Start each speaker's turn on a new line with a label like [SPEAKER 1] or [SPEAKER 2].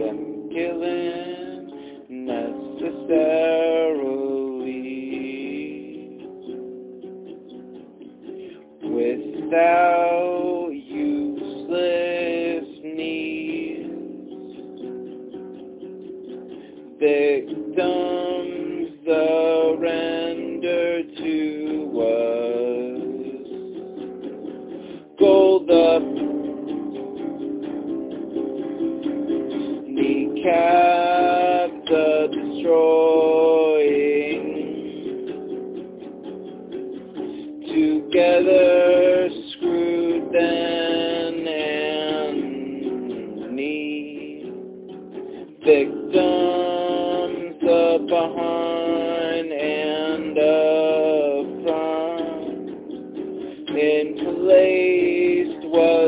[SPEAKER 1] them killing necessarily without useless needs. Victims surrender to us. Gold up destroying. Together screwed then and knee. Victims of behind and up front. In place was